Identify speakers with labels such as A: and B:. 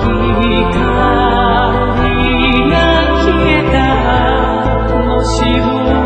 A: 光が消えた星を